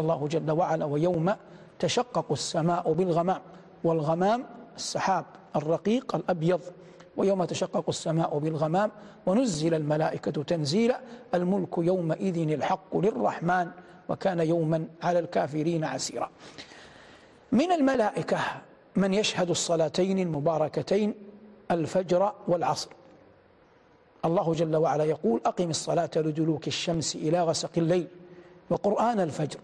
الله جل وعلا ويوم تشقق السماء بالغمام والغمام السحاب الرقيق الأبيض. ويوم تشقق السماء بالغمام ونزل الملائكة تنزيلا الملك يومئذ الحق للرحمن وكان يوما على الكافرين عسيرا. من الملائكة من يشهد الصلاتين المباركتين الفجر والعصر. الله جل وعلا يقول أقم الصلاة لدلوك الشمس إلى غسق الليل وقرآن الفجر.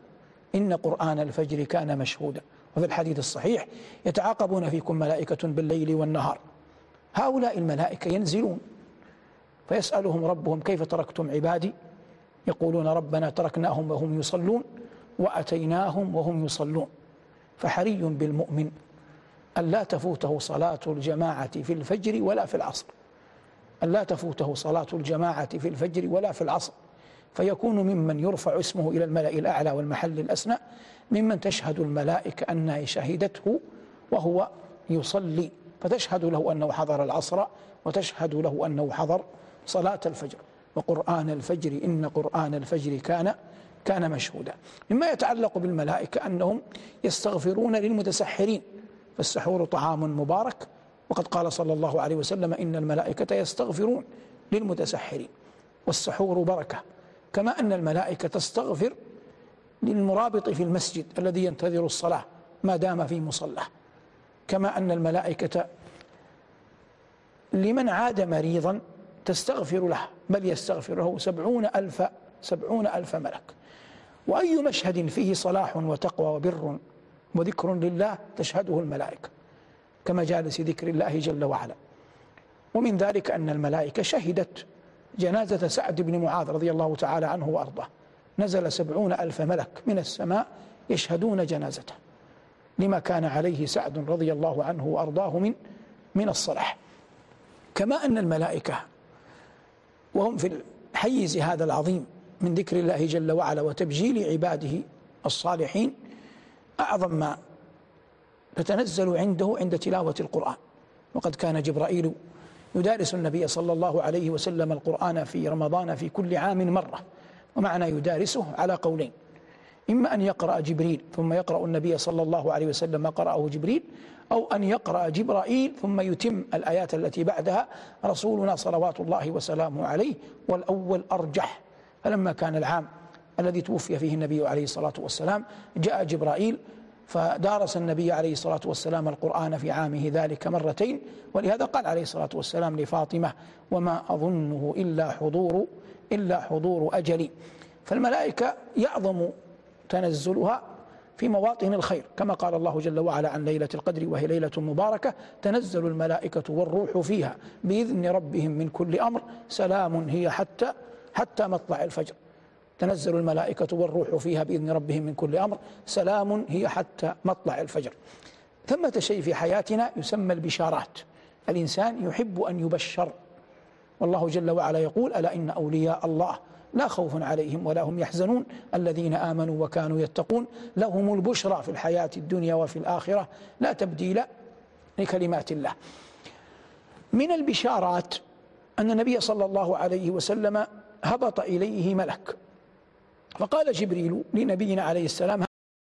إن قرآن الفجر كان مشهودا. وفي الحديث الصحيح يتعاقبون فيكم ملائكة بالليل والنهار. هؤلاء الملائكة ينزلون فيسألهم ربهم كيف تركتم عبادي؟ يقولون ربنا تركناهم وهم يصلون وأتيناهم وهم يصلون. فحري بالمؤمن أن لا تفوته صلاة الجماعة في الفجر ولا في العصر. أن لا تفوته صلاة الجماعة في الفجر ولا في العصر. فيكون ممن يرفع اسمه إلى الملأ الأعلى والمحل الأسنى ممن تشهد الملائكة أنها شهدته وهو يصلي فتشهد له أنه حضر العصر وتشهد له أنه حضر صلاة الفجر. وقرآن الفجر إن قرآن الفجر كان كان مشهودا. مما يتعلق بالملائكة أنهم يستغفرون للمتسحرين فالسحور طعام مبارك. وقد قال صلى الله عليه وسلم إن الملائكة يستغفرون للمتسحرين والسحور بركة. كما أن الملائكة تستغفر للمرابط في المسجد الذي ينتظر الصلاة ما دام في مصلاه كما أن الملائكة لمن عاد مريضا تستغفر له بل يستغفر له سبعون ألف سبعون ألف ملك. وأي مشهد فيه صلاح وتقوى وبر وذكر لله تشهده الملائكة كمجالس ذكر الله جل وعلا. ومن ذلك أن الملائكة شهدت جنازة سعد بن معاذ رضي الله تعالى عنه وأرضاه. نزل سبعون ألف ملك من السماء يشهدون جنازته لما كان عليه سعد رضي الله عنه وأرضاه من من الصلاح. كما أن الملائكة وهم في الحيز هذا العظيم من ذكر الله جل وعلا وتبجيل عباده الصالحين أعظم ما تتنزل عنده عند تلاوة القرآن. وقد كان جبرائيل يدارس النبي صلى الله عليه وسلم القرآن في رمضان في كل عام مرة ومعنى يدارسه على قولين. إما أن يقرأ جبريل ثم يقرأ النبي صلى الله عليه وسلم ما قرأه جبريل أو أن يقرأ جبرائيل ثم يتم الآيات التي بعدها رسولنا صلوات الله وسلامه عليه والأول أرجح. فلما كان العام الذي توفي فيه النبي عليه الصلاة والسلام جاء جبرائيل فدارس النبي عليه الصلاة والسلام القرآن في عامه ذلك مرتين ولهذا قال عليه الصلاة والسلام لفاطمة وما أظنه إلا حضور إلا حضور أجلي. فالملائكة يعظم تنزلها في مواطن الخير كما قال الله جل وعلا عن ليلة القدر وهي ليلة مباركة تنزل الملائكة والروح فيها بإذن ربهم من كل أمر سلام هي حتى حتى مطلع الفجر. تنزل الملائكة والروح فيها بإذن ربهم من كل أمر. سلام هي حتى مطلع الفجر. ثمة شيء في حياتنا يسمى البشارات. الإنسان يحب أن يبشر. والله جل وعلا يقول ألا إن أولياء الله لا خوف عليهم ولا هم يحزنون. الذين آمنوا وكانوا يتقون. لهم البشرى في الحياة الدنيا وفي الآخرة. لا تبديل لكلمات الله. من البشارات أن النبي صلى الله عليه وسلم هبط إليه ملك. فقال جبريل لنبينا عليه السلام